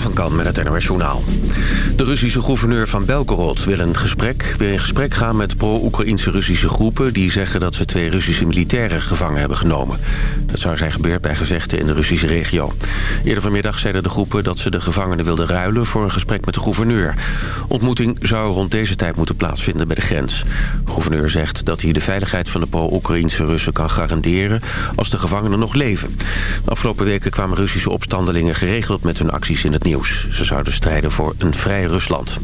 Van Kan met het NOS Journaal. De Russische gouverneur van Belgorod wil een gesprek, weer in gesprek gaan met pro-Oekraïnse Russische groepen... die zeggen dat ze twee Russische militairen gevangen hebben genomen. Dat zou zijn gebeurd bij gevechten in de Russische regio. Eerder vanmiddag zeiden de groepen dat ze de gevangenen wilden ruilen... voor een gesprek met de gouverneur. Ontmoeting zou rond deze tijd moeten plaatsvinden bij de grens. De gouverneur zegt dat hij de veiligheid van de pro-Oekraïnse Russen kan garanderen... als de gevangenen nog leven. De afgelopen weken kwamen Russische opstandelingen geregeld met hun acties in het nieuws. Ze zouden strijden voor een vrij Rusland.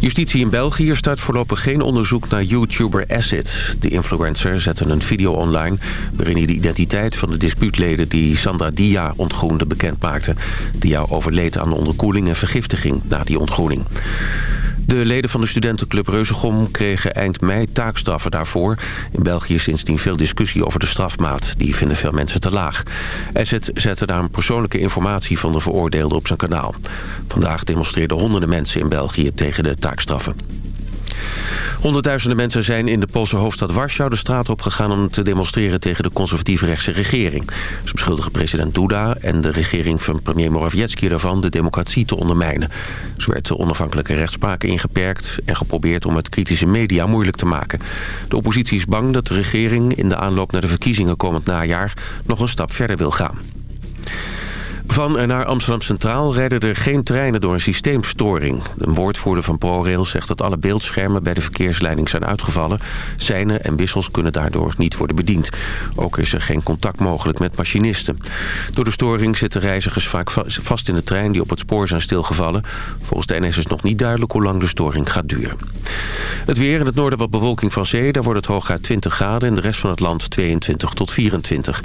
Justitie in België start voorlopig geen onderzoek naar YouTuber Acid. De influencer zette een video online... waarin hij de identiteit van de dispuutleden die Sandra Dia ontgroende bekend maakte. Dia overleed aan onderkoeling en vergiftiging na die ontgroening. De leden van de studentenclub Reuzegom kregen eind mei taakstraffen daarvoor. In België is sindsdien veel discussie over de strafmaat. Die vinden veel mensen te laag. Asset zette daar een persoonlijke informatie van de veroordeelde op zijn kanaal. Vandaag demonstreerden honderden mensen in België tegen de taakstraffen. Honderdduizenden mensen zijn in de Poolse hoofdstad Warschau de straat opgegaan om te demonstreren tegen de conservatieve rechtse regering. Ze beschuldigen president Duda en de regering van premier Morawiecki ervan de democratie te ondermijnen. Zo werd de onafhankelijke rechtspraak ingeperkt en geprobeerd om het kritische media moeilijk te maken. De oppositie is bang dat de regering in de aanloop naar de verkiezingen komend najaar nog een stap verder wil gaan. Van en naar Amsterdam Centraal rijden er geen treinen door een systeemstoring. Een woordvoerder van ProRail zegt dat alle beeldschermen bij de verkeersleiding zijn uitgevallen. Seinen en wissels kunnen daardoor niet worden bediend. Ook is er geen contact mogelijk met machinisten. Door de storing zitten reizigers vaak vast in de trein die op het spoor zijn stilgevallen. Volgens de NS is nog niet duidelijk hoe lang de storing gaat duren. Het weer in het noorden wat bewolking van zee. Daar wordt het hooguit 20 graden. In de rest van het land 22 tot 24.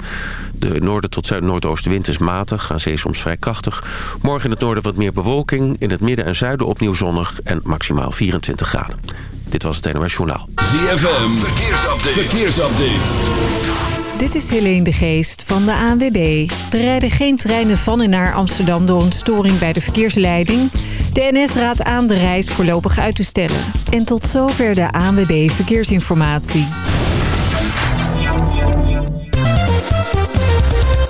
De noorden tot zuid-noordoostenwind is matig. Soms vrij krachtig. Morgen in het noorden wat meer bewolking. In het midden en zuiden opnieuw zonnig en maximaal 24 graden. Dit was het NOS Journaal. ZFM, verkeersupdate. verkeersupdate. Dit is Helene de Geest van de ANWB. Er rijden geen treinen van en naar Amsterdam door een storing bij de verkeersleiding. De NS raadt aan de reis voorlopig uit te stellen. En tot zover de ANWB Verkeersinformatie.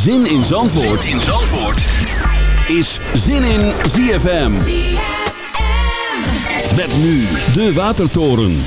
Zin in Zandvoort, zin in Zandvoort. is Zin in ZFM. ZFM. Met nu de Watertoren.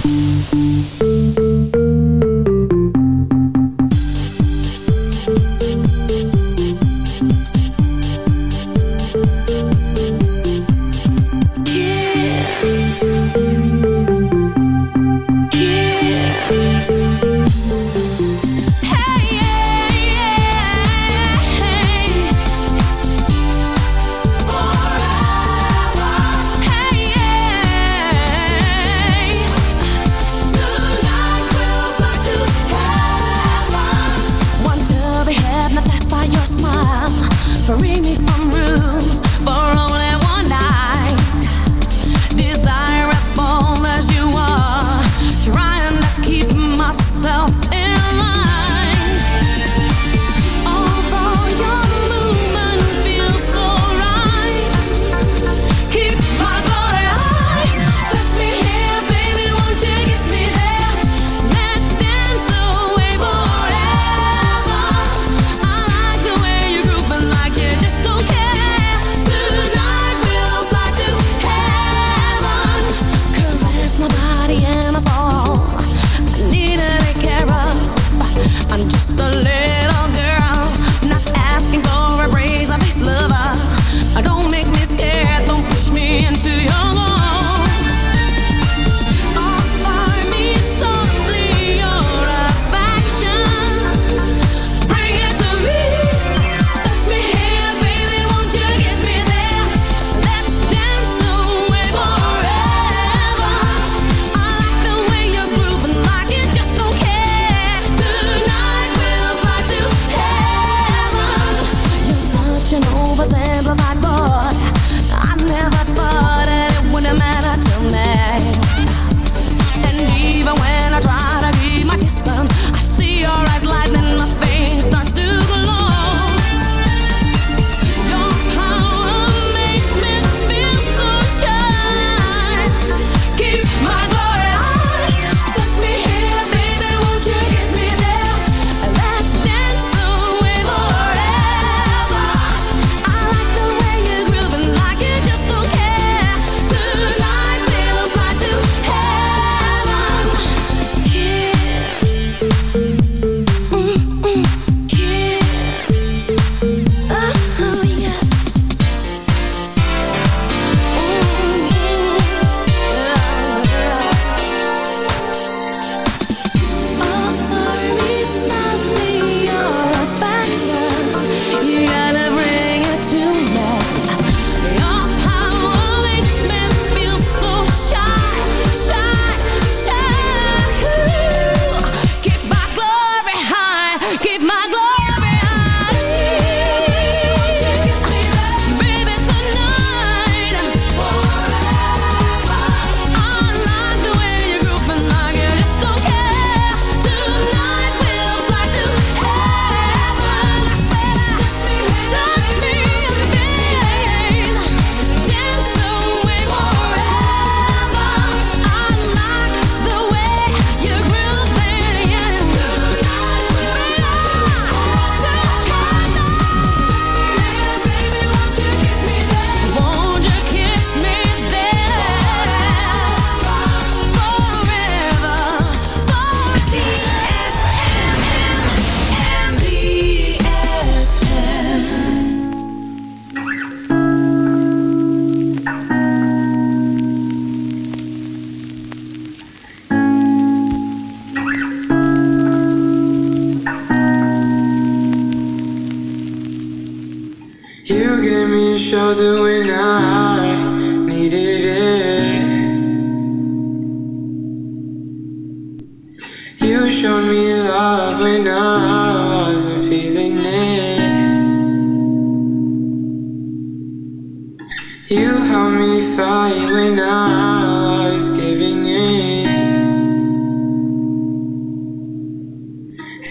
You helped me fight when I was giving in.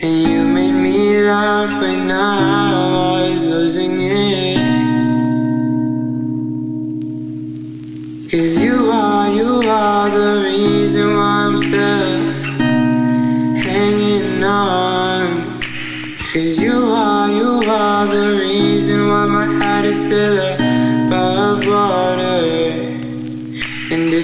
And you made me laugh when I was.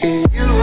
Cause you.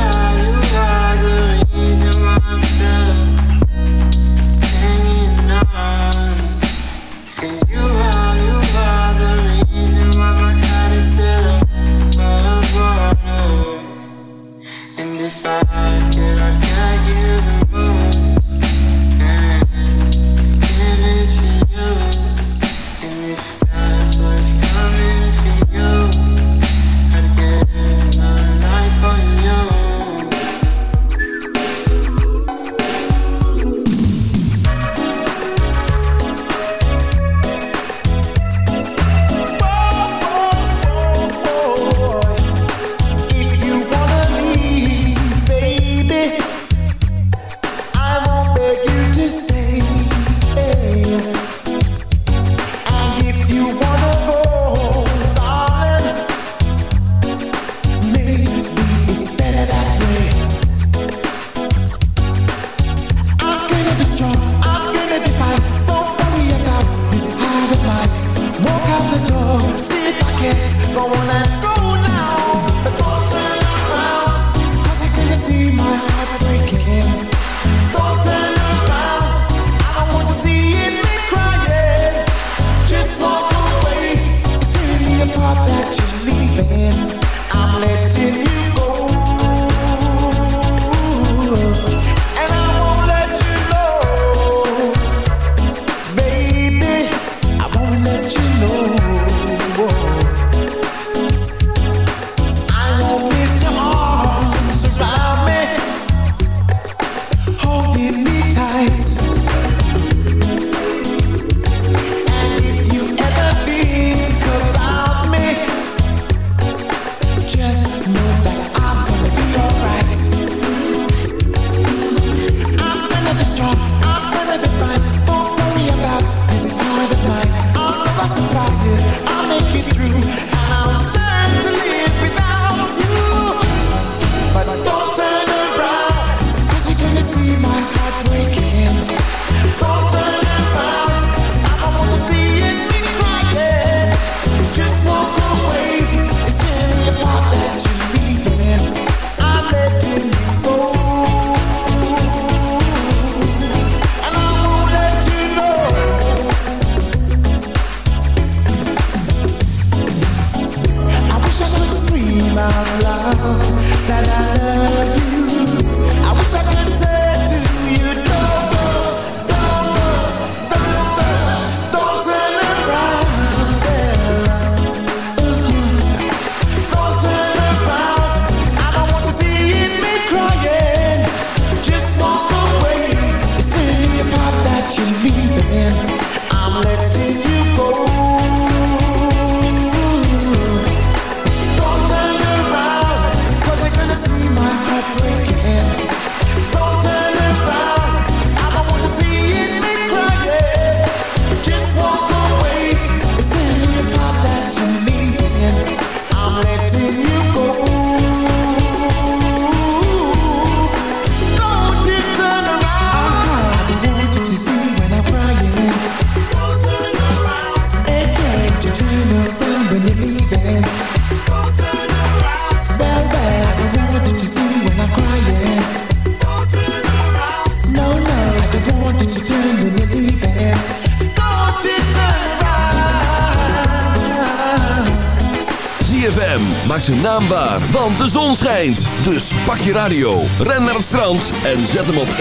zijn naam waar, want de zon schijnt. Dus pak je radio, ren naar het strand en zet hem op 106.9.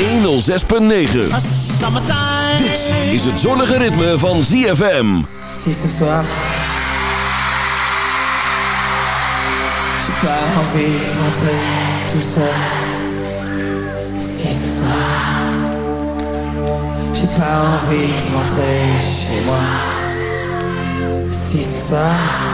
Dit is het zonnige ritme van ZFM. Si ce soir, j'ai pas envie de rentrer tout seul. Si ce soir, j'ai pas envie de rentrer chez moi. Si ce soir...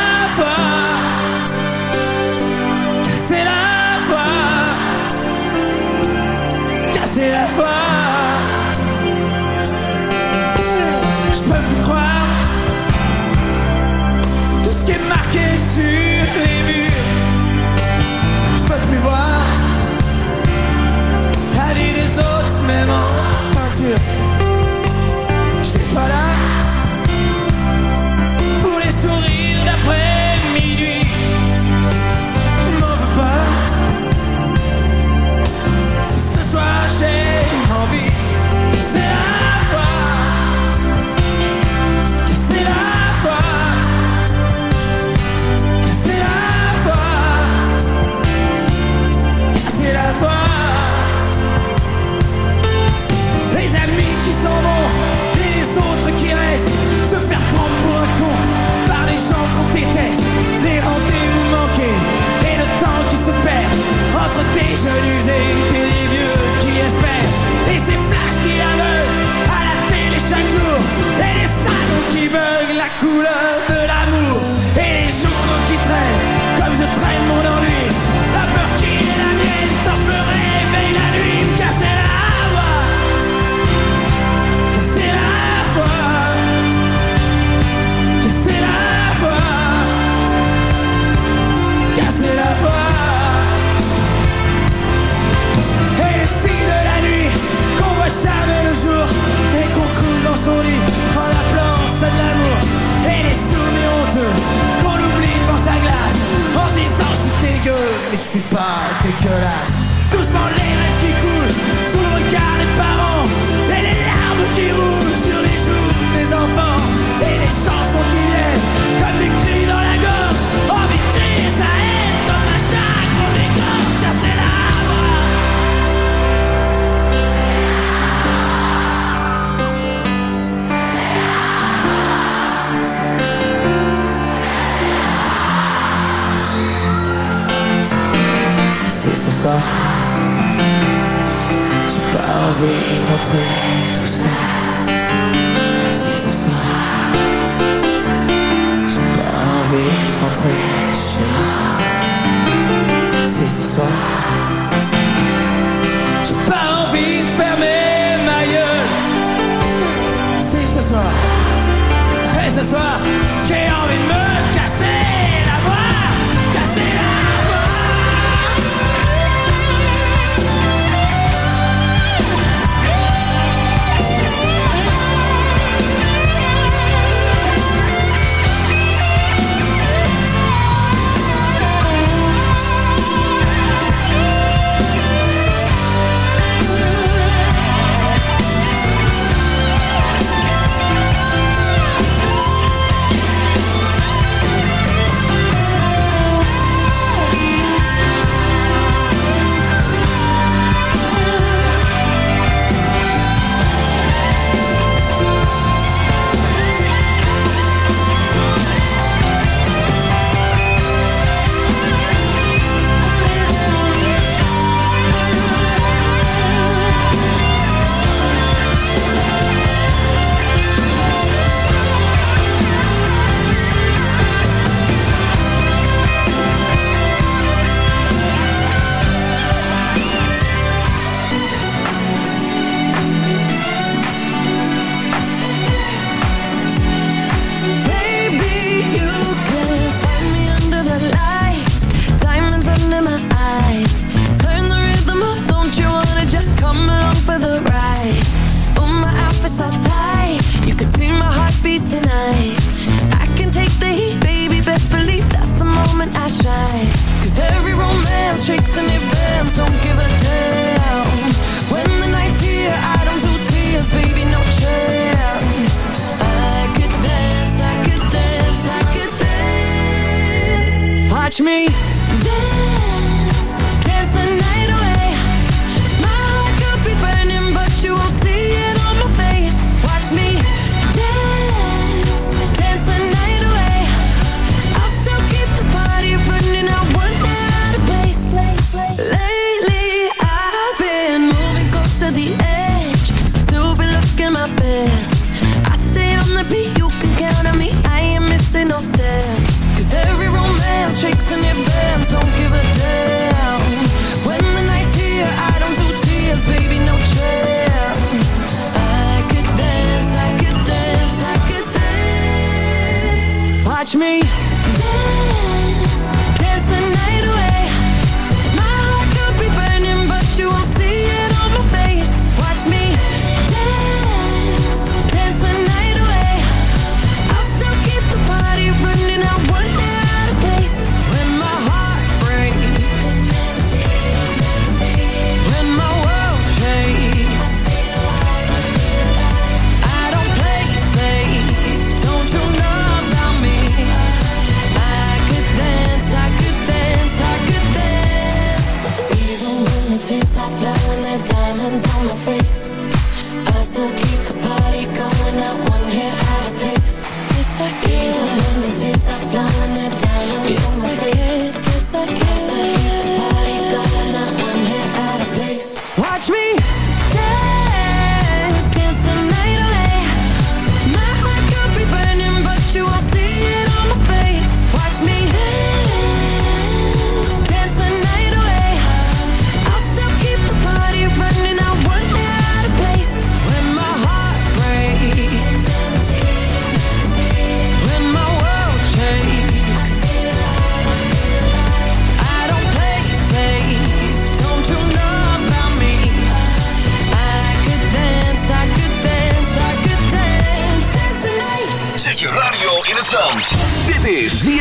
Yeah.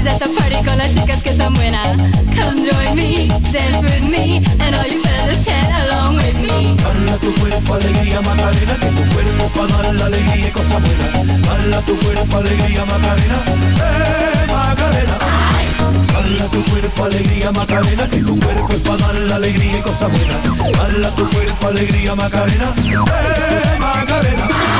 always at the party con las chicas que están buenas. Come join me, dance with me, and all you fellas chat along with me. Bala tu cuerpo, alegría, Macarena, que tu cuerpo pa' dar la alegría y cosas buenas. Bala tu cuerpo, alegría, Macarena, eh, Macarena. Bala tu cuerpo, alegría, Macarena, que tu cuerpo es pa' dar la alegría y cosas buenas. Bala tu cuerpo, alegría, Macarena, eh, Macarena.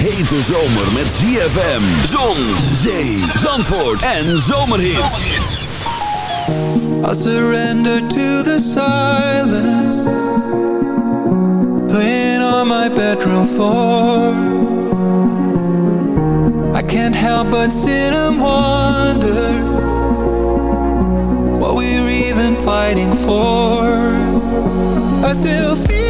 hete zomer met ZFM, zon, zee, zandvoort en zomerhits. I surrender to the silence. Playing on my bedroom floor. I can't help but sit and wonder What we're even fighting for. I still feel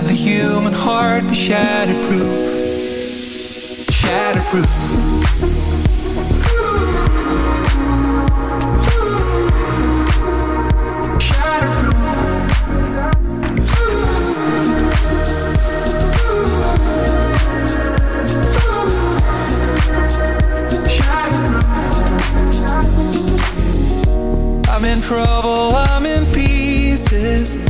Can't the human heart be shatterproof? Shatterproof I'm in trouble, I'm in pieces.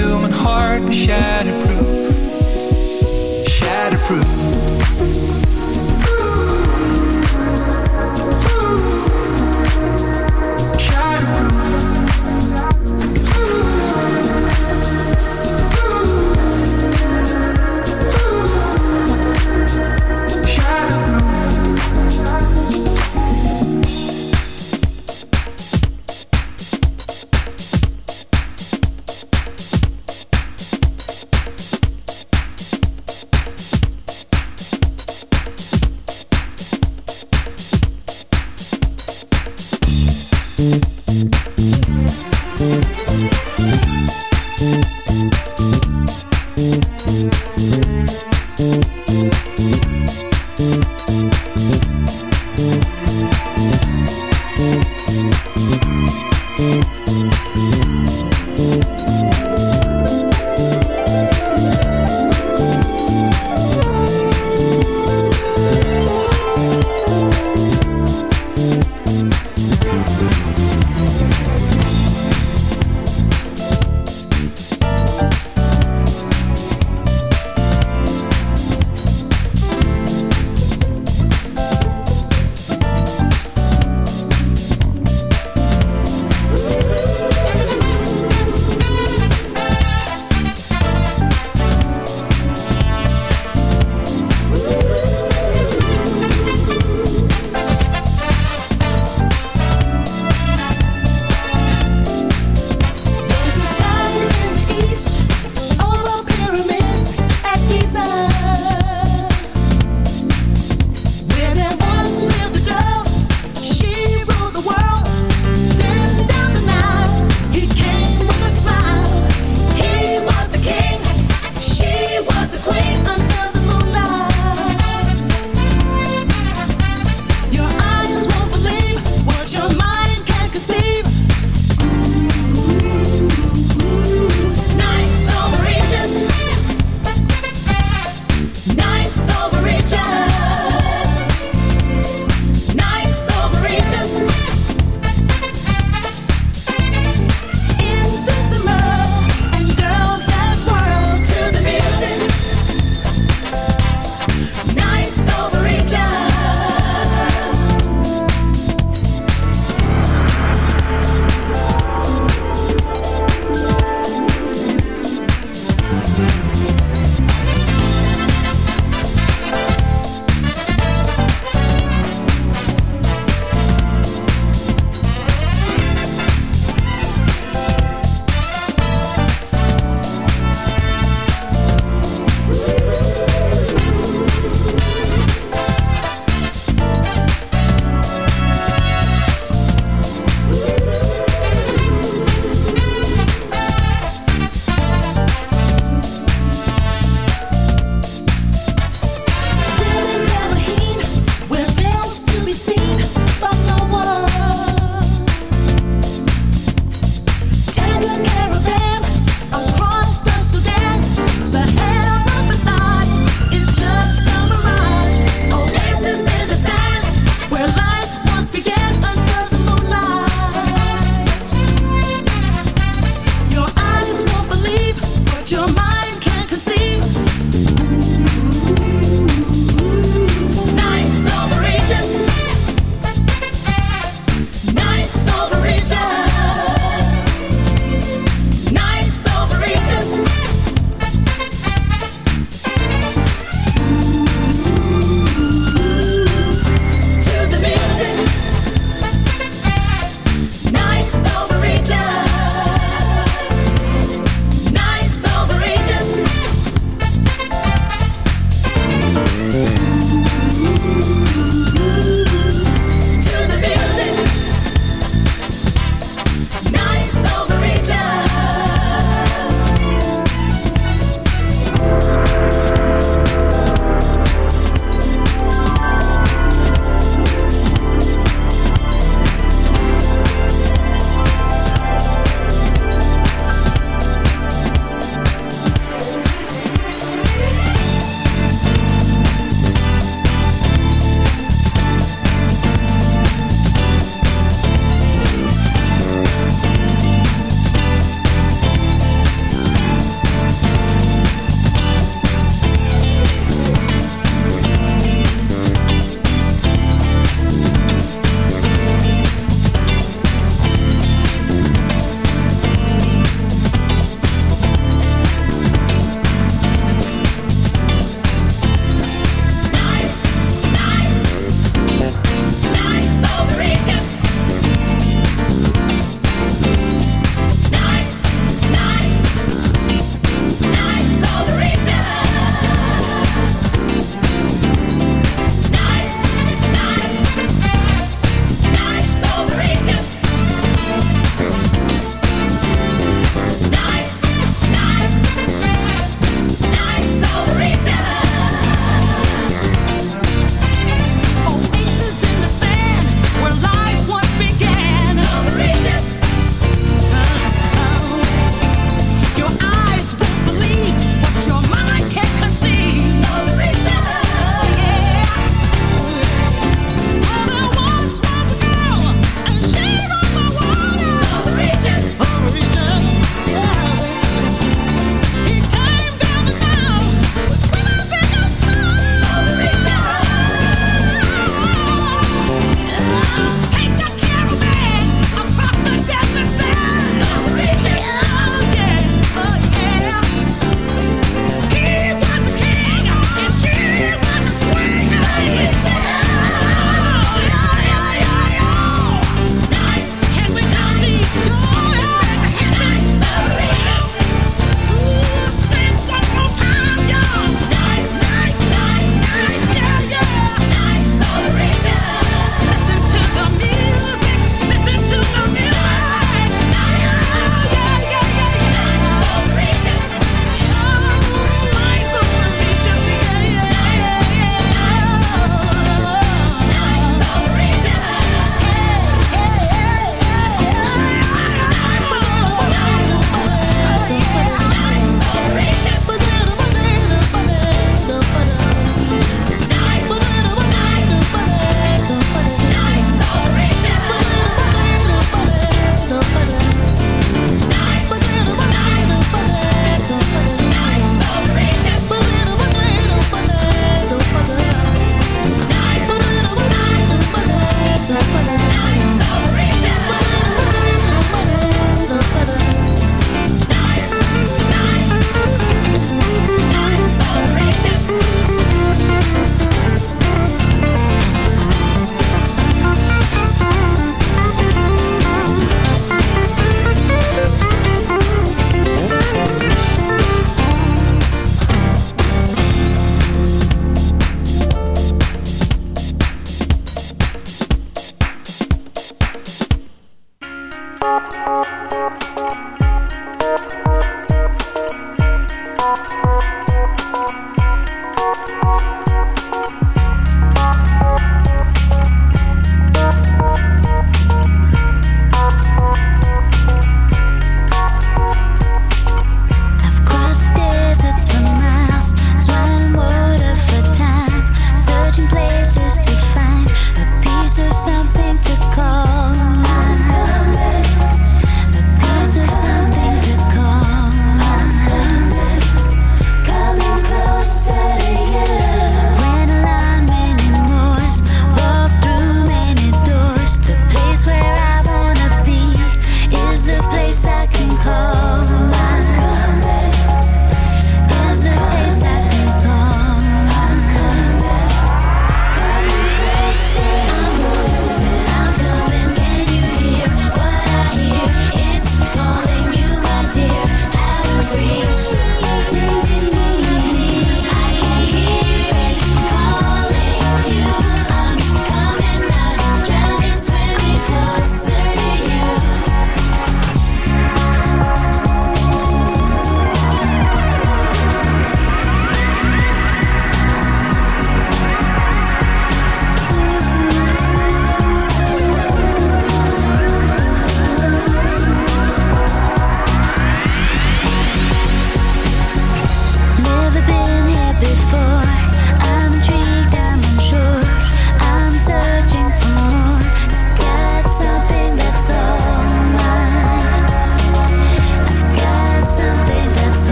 human heart shatterproof, shatterproof.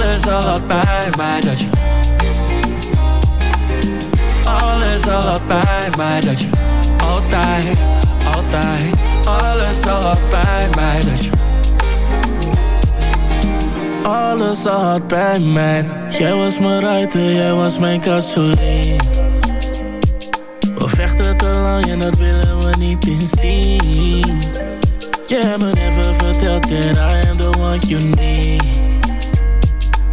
alles al had bij mij Dat je alles al had bij mij Dat je altijd, altijd Alles al had bij mij Dat je Alles al had bij mij. Jij was mijn ruiter, jij was mijn gasoline We vechten te lang en dat willen we niet inzien hebt me never verteld that I am the one you need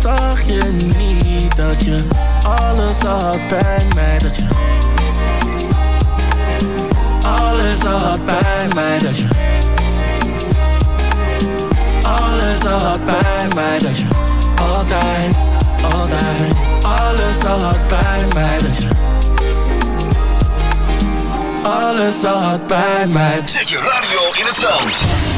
zag je niet dat je alles al had bij mij Dat je alles al had bij mij Dat je alles al had bij mij Dat je altijd, altijd Alles al had bij mij Dat je alles al had bij mij. Zet je radio in het zand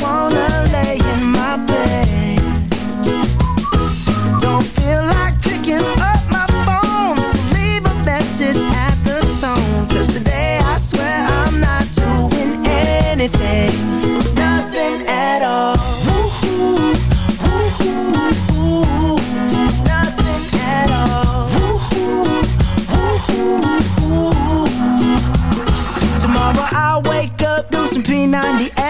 one.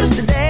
just today.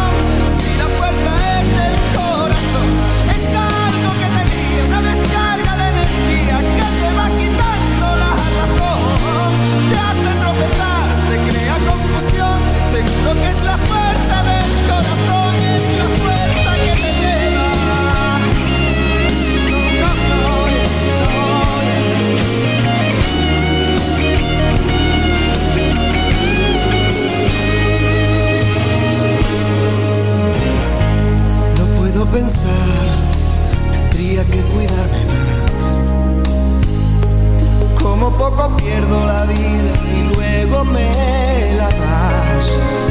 Es la puerta del corazón, es la puerta que te lleva. No puedo pensar, tendría que cuidarme más. Como poco pierdo la vida y luego me la das